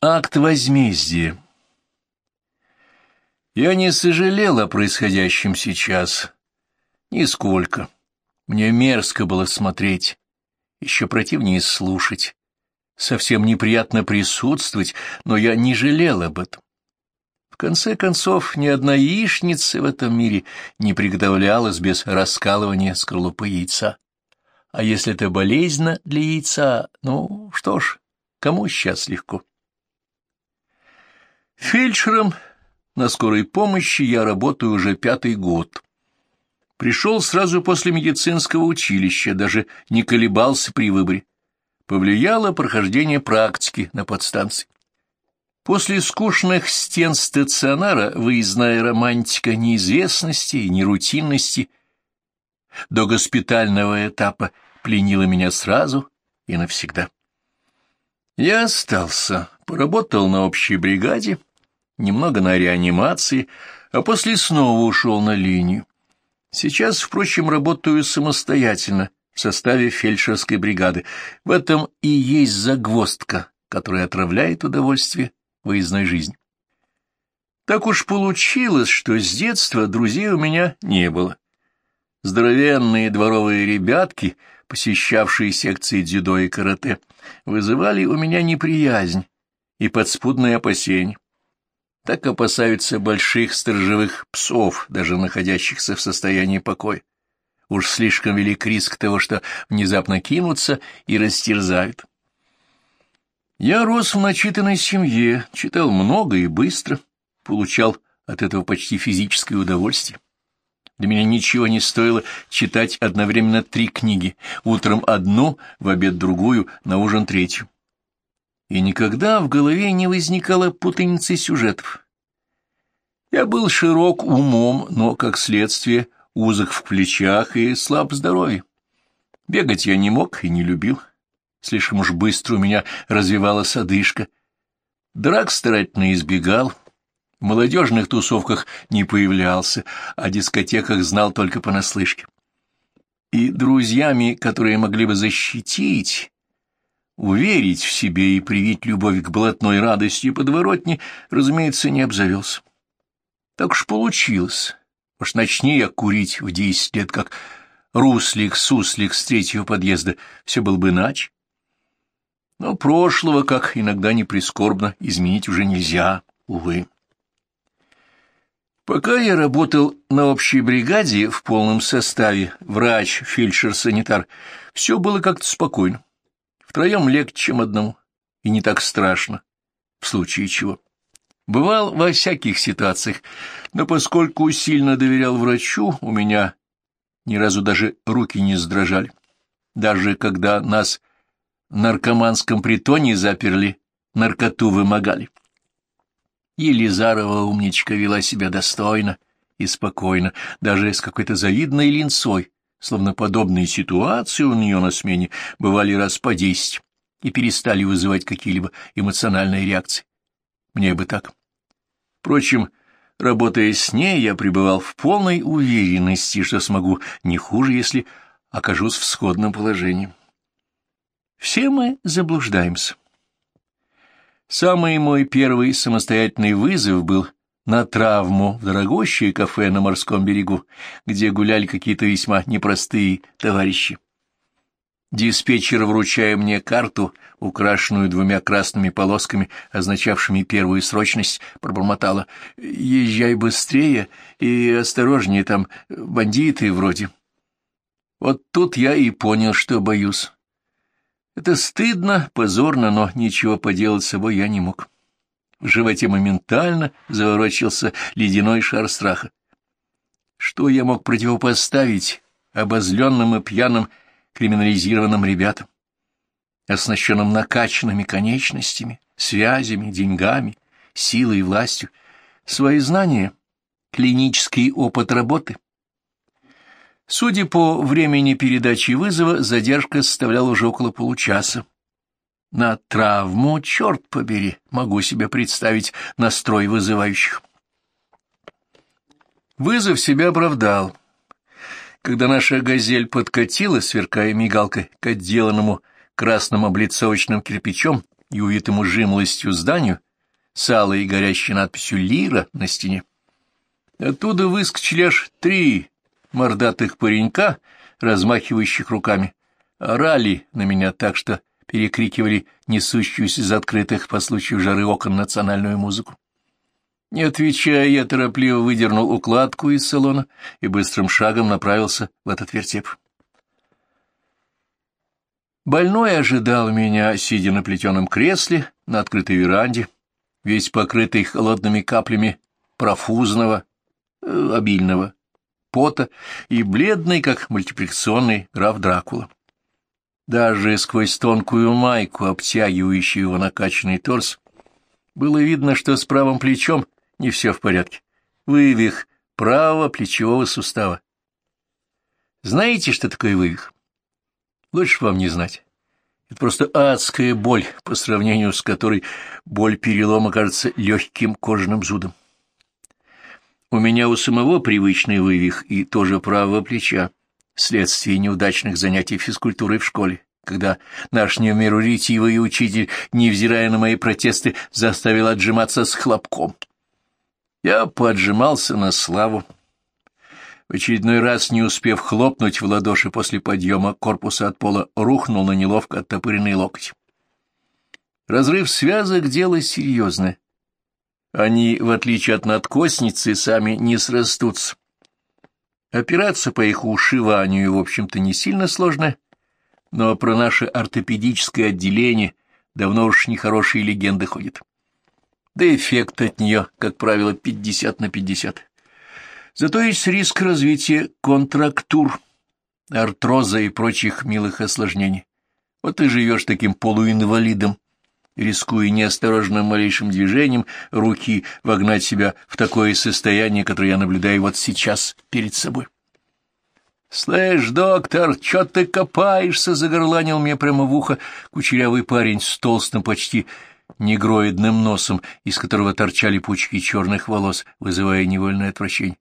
Акт возмездия Я не сожалел о происходящем сейчас. Нисколько. Мне мерзко было смотреть, еще противнее слушать. Совсем неприятно присутствовать, но я не жалел об этом. В конце концов, ни одна яичница в этом мире не приготовлялась без раскалывания скорлупы яйца. А если это болезненно для яйца, ну что ж, кому сейчас легко? Фельдшером на скорой помощи я работаю уже пятый год. Пришел сразу после медицинского училища, даже не колебался при выборе. Повлияло прохождение практики на подстанции. После скучных стен стационара выездная романтика неизвестности и нерутинности до госпитального этапа пленила меня сразу и навсегда. Я остался, поработал на общей бригаде, немного на реанимации, а после снова ушел на линию. Сейчас, впрочем, работаю самостоятельно в составе фельдшерской бригады. В этом и есть загвоздка, которая отравляет удовольствие выездной жизни. Так уж получилось, что с детства друзей у меня не было. Здоровенные дворовые ребятки, посещавшие секции дзюдо и карате, вызывали у меня неприязнь и подспудные опасения так опасаются больших сторожевых псов, даже находящихся в состоянии покоя. Уж слишком велик риск того, что внезапно кинутся и растерзают. Я рос в начитанной семье, читал много и быстро, получал от этого почти физическое удовольствие. Для меня ничего не стоило читать одновременно три книги, утром одну, в обед другую, на ужин третью и никогда в голове не возникало путаницы сюжетов. Я был широк умом, но, как следствие, узок в плечах и слаб здоровье. Бегать я не мог и не любил. Слишком уж быстро у меня развивалась одышка. Драк старательно избегал. В молодежных тусовках не появлялся, о дискотеках знал только понаслышке. И друзьями, которые могли бы защитить, Уверить в себе и привить любовь к блатной радости и подворотне, разумеется, не обзавелся. Так уж получилось. Уж начни я курить в десять лет, как руслик-суслик с третьего подъезда, все было бы иначе. Но прошлого, как иногда не прискорбно, изменить уже нельзя, увы. Пока я работал на общей бригаде в полном составе, врач, фельдшер, санитар, все было как-то спокойно. Втроем легче, чем одному, и не так страшно, в случае чего. Бывал во всяких ситуациях, но поскольку сильно доверял врачу, у меня ни разу даже руки не сдрожали. Даже когда нас в наркоманском притоне заперли, наркоту вымогали. Елизарова умничка вела себя достойно и спокойно, даже с какой-то завидной линцой, словно подобные ситуации у нее на смене бывали раз по десять и перестали вызывать какие-либо эмоциональные реакции. Мне бы так. Впрочем, работая с ней, я пребывал в полной уверенности, что смогу не хуже, если окажусь в сходном положении. Все мы заблуждаемся. Самый мой первый самостоятельный вызов был на травму в дорогущее кафе на морском берегу, где гуляли какие-то весьма непростые товарищи. Диспетчер, вручая мне карту, украшенную двумя красными полосками, означавшими первую срочность, пробормотала «Езжай быстрее и осторожнее, там бандиты вроде». Вот тут я и понял, что боюсь. Это стыдно, позорно, но ничего поделать с собой я не мог. В животе моментально заворочился ледяной шар страха. Что я мог противопоставить обозленным и пьяным криминализированным ребятам, оснащенным накачанными конечностями, связями, деньгами, силой и властью, свои знания, клинический опыт работы? Судя по времени передачи вызова, задержка составляла уже около получаса. На травму, черт побери, могу себе представить настрой вызывающих. Вызов себя оправдал. Когда наша «Газель» подкатила, сверкая мигалкой к отделанному красным облицовочным кирпичом, и увитому жимлостью зданию, с алой горящей надписью «Лира» на стене. Оттуда выскочили аж три мордатых паренька, размахивающих руками. Орали на меня так, что перекрикивали несущуюся из открытых по случаю жары окон национальную музыку. Не отвечая, я торопливо выдернул укладку из салона и быстрым шагом направился в этот вертеп. Больной ожидал меня, сидя на плетеном кресле на открытой веранде, весь покрытый холодными каплями профузного, э, обильного пота и бледный, как мультипликационный граф Дракула. Даже сквозь тонкую майку, обтягивающую его накачанный торс, было видно, что с правым плечом не все в порядке. Вывих правого плечевого сустава. Знаете, что такое вывих? Лучше вам не знать. Это просто адская боль, по сравнению с которой боль перелома кажется легким кожаным зудом. У меня у самого привычный вывих и тоже правого плеча, вследствие неудачных занятий физкультурой в школе, когда наш неумиротивый учитель, невзирая на мои протесты, заставил отжиматься с хлопком. Я поджимался на славу. В очередной раз, не успев хлопнуть в ладоши после подъема корпуса от пола, рухнул на неловко оттопыренный локоть. Разрыв связок — дело серьезное. Они, в отличие от надкосницы, сами не срастутся. Операция по их ушиванию, в общем-то, не сильно сложная, но про наше ортопедическое отделение давно уж нехорошие легенды ходят да эффект от нее, как правило, 50 на 50. Зато есть риск развития контрактур, артроза и прочих милых осложнений. Вот ты живешь таким полуинвалидом, рискуя неосторожным малейшим движением руки вогнать себя в такое состояние, которое я наблюдаю вот сейчас перед собой. «Слышь, доктор, чё ты копаешься?» — загорланил мне прямо в ухо кучерявый парень с толстым, почти негроидным носом, из которого торчали пучки черных волос, вызывая невольное отвращение.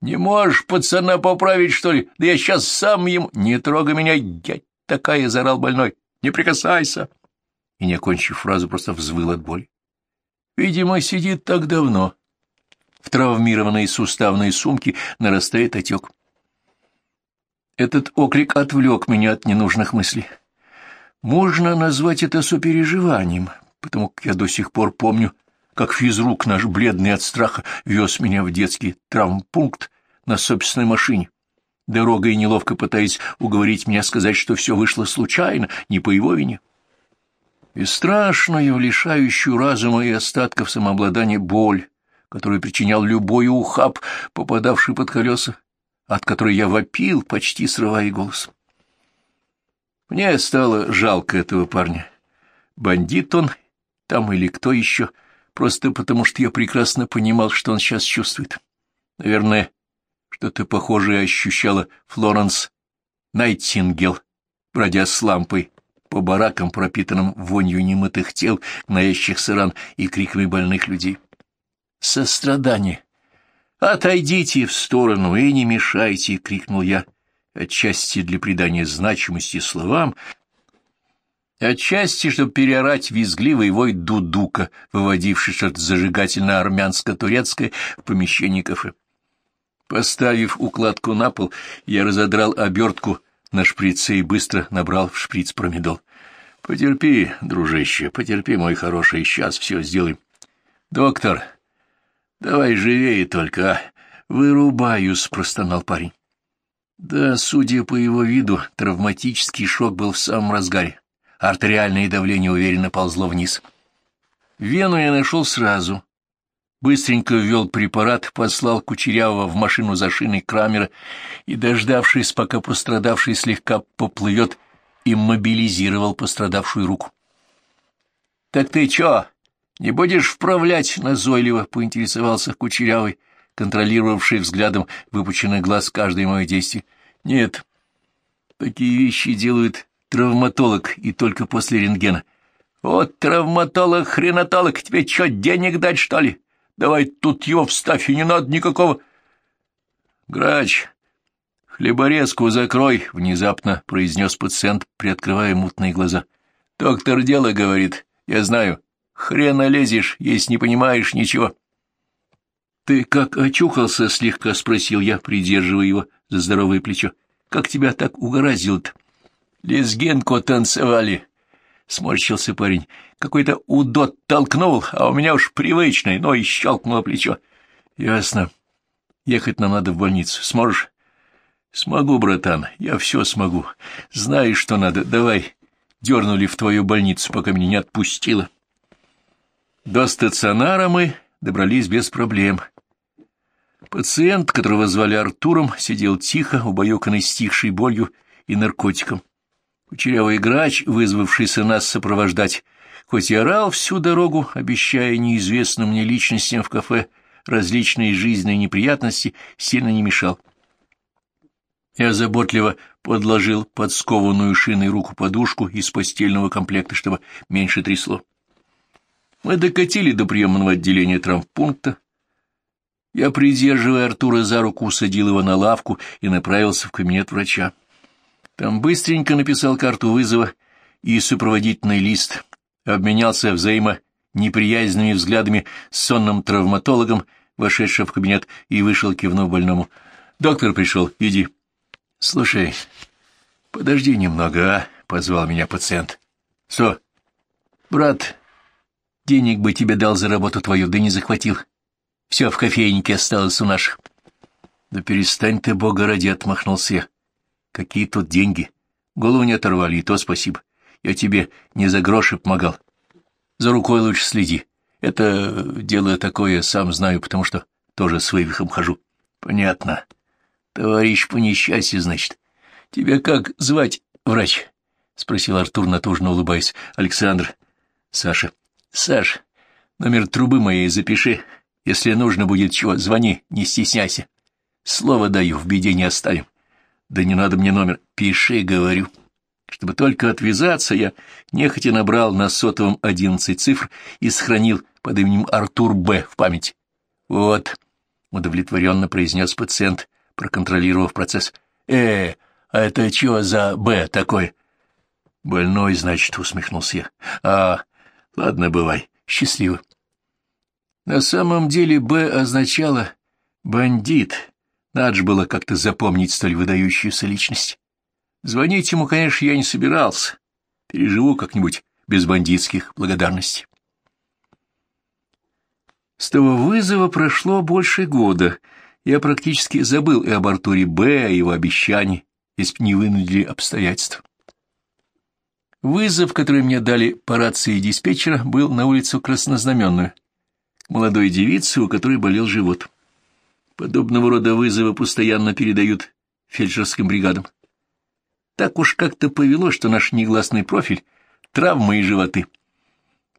«Не можешь пацана поправить, что ли? Да я сейчас сам ему... Не трогай меня, я такая!» — заорал больной. «Не прикасайся!» И, не окончив фразу, просто взвыл от боли. Видимо, сидит так давно. В травмированной суставной сумке нарастает отек. Этот окрик отвлек меня от ненужных мыслей. Можно назвать это сопереживанием, потому как я до сих пор помню, как физрук наш, бледный от страха, вез меня в детский травмпункт на собственной машине, дорогой неловко пытаясь уговорить меня сказать, что все вышло случайно, не по его вине. И страшную, лишающую разума и остатков самообладания боль, которую причинял любой ухаб, попадавший под колеса, от которой я вопил, почти срывая голос. Мне стало жалко этого парня. Бандит он там или кто еще, просто потому что я прекрасно понимал, что он сейчас чувствует. Наверное, что-то похожее ощущала Флоренс Найтингел, бродя с лампой по баракам, пропитанным вонью немытых тел, гноящихся ран и криками больных людей. Сострадание. «Отойдите в сторону и не мешайте!» — крикнул я, отчасти для придания значимости словам, Отчасти, чтобы переорать визгливый вой дудука, выводивший что-то зажигательно-армянско-турецкое в помещении кафе. Поставив укладку на пол, я разодрал обертку на шприце и быстро набрал в шприц промедол. — Потерпи, дружище, потерпи, мой хороший, сейчас все сделаем. — Доктор, давай живее только, а? Вырубаюсь, — простонал парень. Да, судя по его виду, травматический шок был в самом разгаре артериальное давление уверенно ползло вниз. Вену я нашел сразу. Быстренько ввел препарат, послал Кучерявого в машину за шиной Крамера и, дождавшись, пока пострадавший слегка поплывет, иммобилизировал пострадавшую руку. — Так ты чё, не будешь вправлять? — назойливо поинтересовался Кучерявый, контролировавший взглядом выпученный глаз каждое мое действие. — Нет, такие вещи делают травматолог и только после рентгена. Вот травматолог, хренатолог, тебе что, денег дать, что ли? Давай тут его вставь, и не надо никакого... Грач, хлеборезку закрой, — внезапно произнес пациент, приоткрывая мутные глаза. Доктор дело говорит, Я знаю, хрена лезешь, если не понимаешь ничего. — Ты как очухался? — слегка спросил я, придерживая его за здоровое плечо. — Как тебя так угораздило-то? — Лезгенко танцевали, — сморщился парень. — Какой-то удот толкнул, а у меня уж привычный, но и щелкнуло плечо. — Ясно. Ехать нам надо в больницу. Сможешь? — Смогу, братан, я все смогу. Знаешь, что надо. Давай. Дернули в твою больницу, пока меня не отпустило. До стационара мы добрались без проблем. Пациент, которого звали Артуром, сидел тихо, убаюканный стихшей болью и наркотиком. Кучерявый грач, вызвавшийся нас сопровождать, хоть и орал всю дорогу, обещая неизвестным мне личностям в кафе различные жизненные неприятности, сильно не мешал. Я заботливо подложил под скованную шиной руку подушку из постельного комплекта, чтобы меньше трясло. Мы докатили до приемного отделения травмпункта. Я, придерживая Артура за руку, усадил его на лавку и направился в кабинет врача. Там быстренько написал карту вызова и сопроводительный лист, обменялся взаимо неприязненными взглядами с сонным травматологом, вошедшим в кабинет, и вышел, кивнув больному. «Доктор пришел, иди». «Слушай, подожди немного, а?» — позвал меня пациент. «Что?» «Брат, денег бы тебе дал за работу твою, да не захватил. Все в кофейнике осталось у наших». «Да перестань ты, бога ради!» — отмахнулся я. Какие тут деньги? Голову не оторвали, и то спасибо. Я тебе не за гроши помогал. За рукой лучше следи. Это дело такое, сам знаю, потому что тоже с вывихом хожу. Понятно. Товарищ по несчастью, значит. Тебя как звать, врач? — спросил Артур, натужно улыбаясь. — Александр. — Саша. — Саш, номер трубы моей запиши. Если нужно будет чего, звони, не стесняйся. Слово даю, в беде не оставим. Да не надо мне номер. Пиши, говорю. Чтобы только отвязаться, я нехотя набрал на сотовом одиннадцать цифр и сохранил под именем Артур Б. в память. Вот, удовлетворенно произнес пациент, проконтролировав процесс. Э, а это что за Б такой? Больной, значит, усмехнулся я. А, ладно, бывай, счастливо. На самом деле Б означало «бандит», надо же было как-то запомнить столь выдающуюся личность. Звонить ему, конечно, я не собирался. Переживу как-нибудь без бандитских благодарностей. С того вызова прошло больше года. Я практически забыл и об Артуре Б., о его обещании, если бы не вынудили обстоятельства. Вызов, который мне дали по рации диспетчера, был на улицу Краснознаменную, молодой девице, у которой болел живот. Подобного рода вызовы постоянно передают фельдшерским бригадам. Так уж как-то повело, что наш негласный профиль — травмы и животы.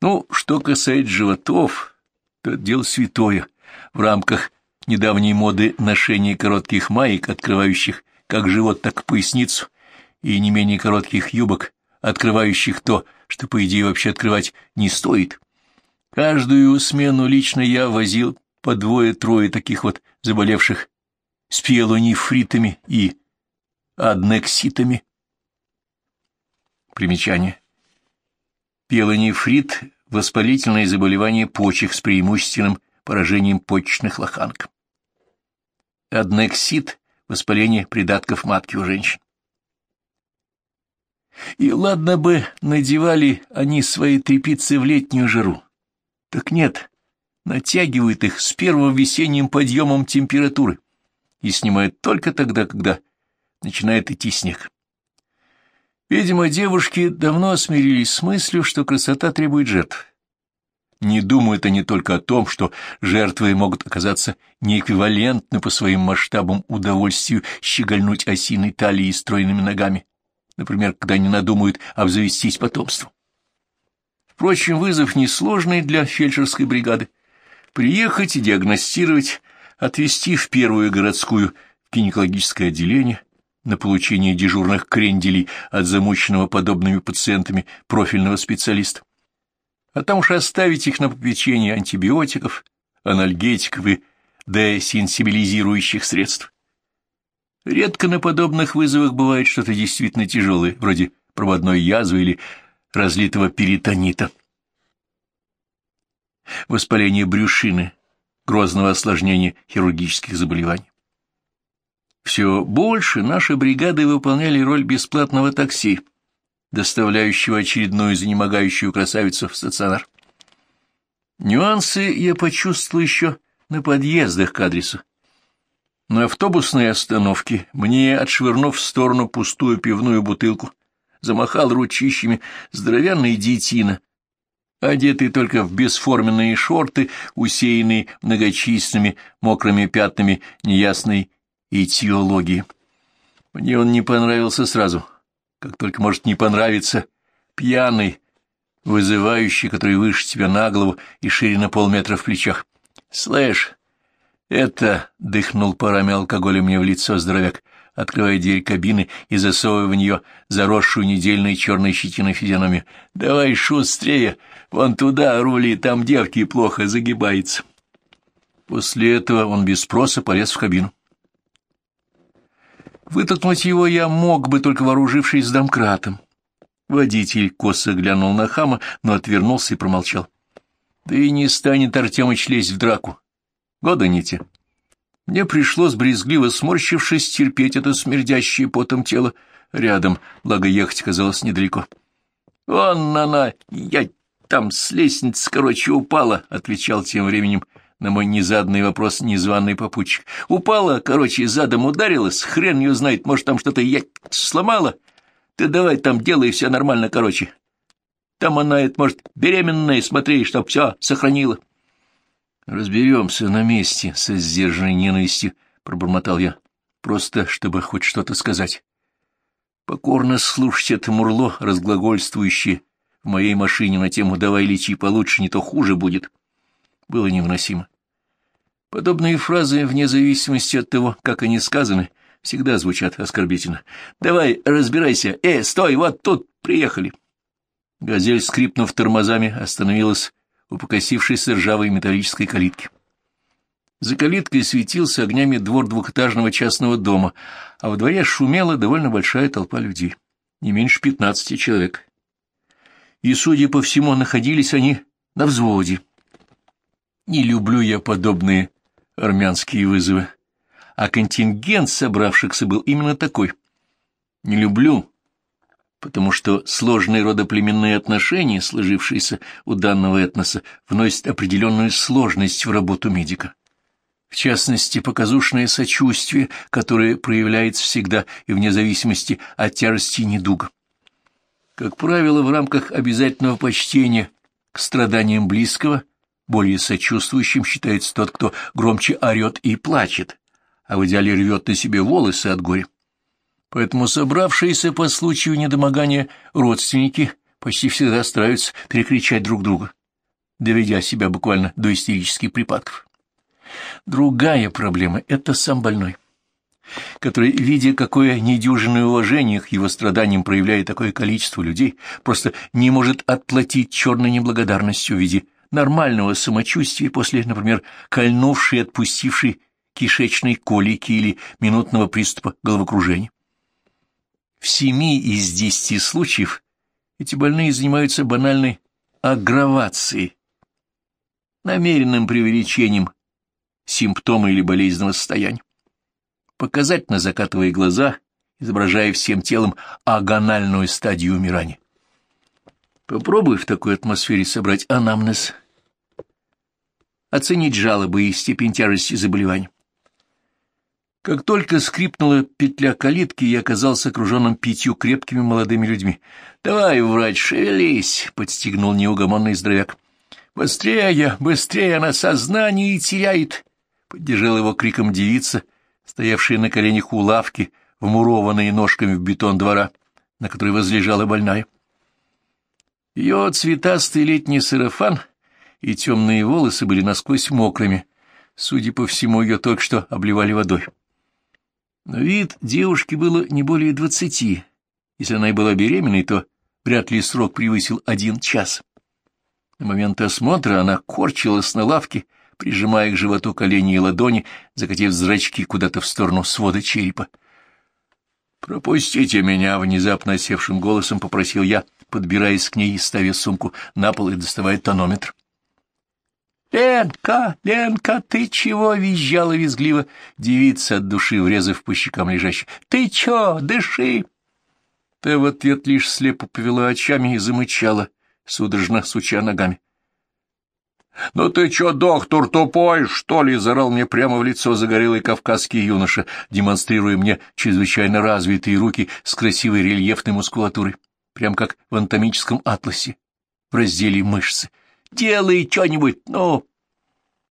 Ну, что касается животов, то дело святое. В рамках недавней моды ношения коротких маек, открывающих как живот, так и поясницу, и не менее коротких юбок, открывающих то, что, по идее, вообще открывать не стоит. Каждую смену лично я возил по двое-трое таких вот заболевших с пиелонефритами и аднекситами. Примечание. Пиелонефрит – воспалительное заболевание почек с преимущественным поражением почечных лоханок. Аднексит – воспаление придатков матки у женщин. И ладно бы надевали они свои трепицы в летнюю жару. Так нет, натягивает их с первым весенним подъемом температуры и снимает только тогда, когда начинает идти снег. Видимо, девушки давно смирились с мыслью, что красота требует жертв. Не думают они только о том, что жертвы могут оказаться неэквивалентны по своим масштабам удовольствию щегольнуть осиной талией и стройными ногами, например, когда они надумают обзавестись потомством. Впрочем, вызов несложный для фельдшерской бригады. Приехать, диагностировать, отвезти в первую городскую в гинекологическое отделение на получение дежурных кренделей от замученного подобными пациентами профильного специалиста, а там уж оставить их на попечение антибиотиков, анальгетиков и десенсибилизирующих средств. Редко на подобных вызовах бывает что-то действительно тяжелое, вроде проводной язвы или разлитого перитонита. Воспаление брюшины, грозного осложнения хирургических заболеваний. Все больше наши бригады выполняли роль бесплатного такси, доставляющего очередную занемогающую красавицу в стационар. Нюансы я почувствовал еще на подъездах к адресу. На автобусной остановке мне, отшвырнув в сторону пустую пивную бутылку, замахал ручищами здоровянный детина, одетый только в бесформенные шорты, усеянные многочисленными мокрыми пятнами неясной этиологии. Мне он не понравился сразу, как только может не понравиться, пьяный, вызывающий, который выше тебя на голову и шире на полметра в плечах. «Слышь, это...» — дыхнул парами алкоголя мне в лицо здоровяк, открывая дверь кабины и засовывая в нее заросшую недельной черной щетиной физиономию. «Давай шустрее, вон туда рули, там девки плохо загибается». После этого он без спроса полез в кабину. Вытолкнуть его я мог бы, только вооружившись домкратом. Водитель косо глянул на хама, но отвернулся и промолчал. Да и не станет Артемыч лезть в драку. Года не те. Мне пришлось, брезгливо сморщившись, терпеть это смердящее потом тело рядом, благо ехать казалось недалеко. — Вон она, я там с лестницы, короче, упала, — отвечал тем временем на мой незаданный вопрос незваный попутчик. Упала, короче, задом ударилась, хрен ее знает, может, там что-то я сломала. Ты давай там делай все нормально, короче. Там она, это, может, беременная, смотри, чтоб все сохранила. Разберемся на месте, со сдержанной ненавистью, пробормотал я, просто чтобы хоть что-то сказать. Покорно слушать это мурло, разглагольствующее в моей машине на тему «давай лечи получше, не то хуже будет», было невыносимо. Подобные фразы, вне зависимости от того, как они сказаны, всегда звучат оскорбительно. «Давай, разбирайся! Э, стой, вот тут приехали!» Газель, скрипнув тормозами, остановилась у покосившейся ржавой металлической калитки. За калиткой светился огнями двор двухэтажного частного дома, а во дворе шумела довольно большая толпа людей, не меньше пятнадцати человек. И, судя по всему, находились они на взводе. Не люблю я подобные армянские вызовы, а контингент собравшихся был именно такой. Не люблю, потому что сложные родоплеменные отношения, сложившиеся у данного этноса, вносят определенную сложность в работу медика. В частности, показушное сочувствие, которое проявляется всегда и вне зависимости от тяжести недуга. Как правило, в рамках обязательного почтения к страданиям близкого более сочувствующим считается тот, кто громче орет и плачет, а в идеале рвет на себе волосы от горя. Поэтому собравшиеся по случаю недомогания родственники почти всегда стараются перекричать друг друга, доведя себя буквально до истерических припадков. Другая проблема — это сам больной, который, видя, какое недюжинное уважение к его страданиям проявляет такое количество людей, просто не может отплатить черной неблагодарностью в виде нормального самочувствия после, например, кольнувшей и отпустившей кишечной колики или минутного приступа головокружения. В семи из десяти случаев эти больные занимаются банальной аггравацией, намеренным преувеличением симптома или болезненного состояния. Показательно закатывая глаза, изображая всем телом агональную стадию умирания. Попробуй в такой атмосфере собрать анамнез, оценить жалобы и степень тяжести заболевания. Как только скрипнула петля калитки, я оказался окруженным пятью крепкими молодыми людьми. — Давай, врач, шевелись! — подстегнул неугомонный здоровяк. — Быстрее, быстрее, она сознание теряет! — поддержал его криком девица, стоявшая на коленях у лавки, вмурованные ножками в бетон двора, на которой возлежала больная. Ее цветастый летний сарафан и темные волосы были насквозь мокрыми. Судя по всему, ее только что обливали водой. Но вид девушки было не более двадцати. Если она и была беременной, то вряд ли срок превысил один час. На момент осмотра она корчилась на лавке, прижимая к животу колени и ладони, закатив зрачки куда-то в сторону свода черепа. «Пропустите меня!» — внезапно севшим голосом попросил я, подбираясь к ней и ставя сумку на пол и доставая тонометр. «Ленка, Ленка, ты чего?» — визжала визгливо девица от души, врезав по щекам лежащей. «Ты чё? Дыши!» Та в ответ лишь слепо повела очами и замычала, судорожно суча ногами. — Ну ты чё, доктор, тупой, что ли? — зарал мне прямо в лицо загорелый кавказский юноша, демонстрируя мне чрезвычайно развитые руки с красивой рельефной мускулатурой, прям как в анатомическом атласе, в разделе мышцы. — Делай что-нибудь, ну!